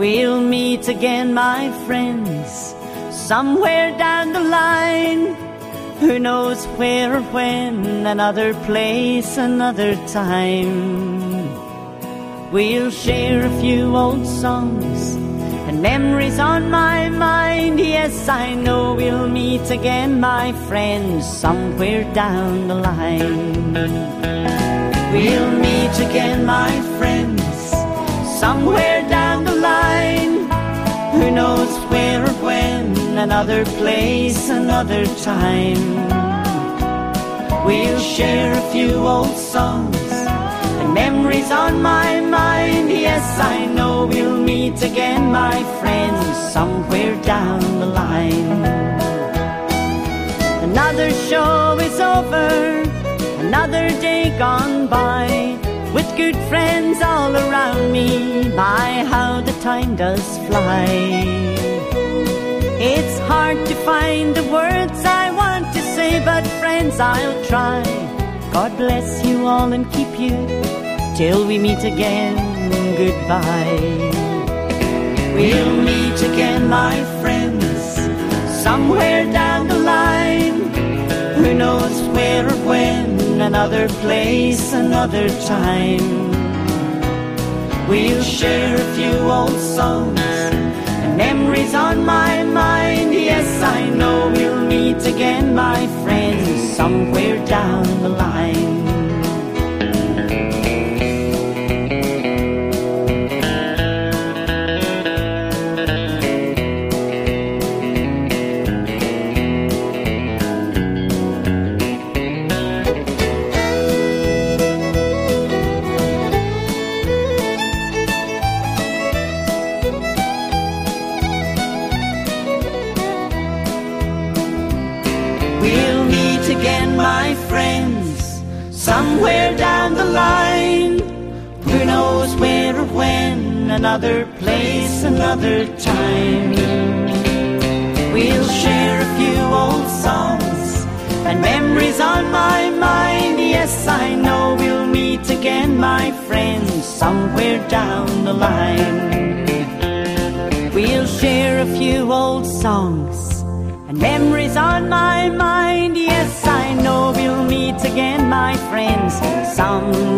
We'll meet again, my friends, somewhere down the line. Who knows where or when, another place, another time. We'll share a few old songs and memories on my mind. Yes, I know we'll meet again, my friends, somewhere down the line. We'll meet again, my friends, another place, another time. We'll share a few old songs and memories on my mind. Yes, I know we'll meet again, my friends, somewhere down the line. Another show is over, another day gone by. With good friends all around me, my how the time does fly. I'll try. God bless you all and keep you till we meet again. Goodbye. We'll meet again, my friends, somewhere down the line. Who knows where or when, another place, another time. We'll share a few old songs and memories on my mind. Yes, I know we'll meet again, my somewhere down the line. We'll again, my friends, somewhere down the line. Who knows where or when, another place, another time. We'll share a few old songs and memories on my mind. Yes, I know we'll meet again, my friends, somewhere down the line. We'll share a few old songs and memories on my mind. Yes,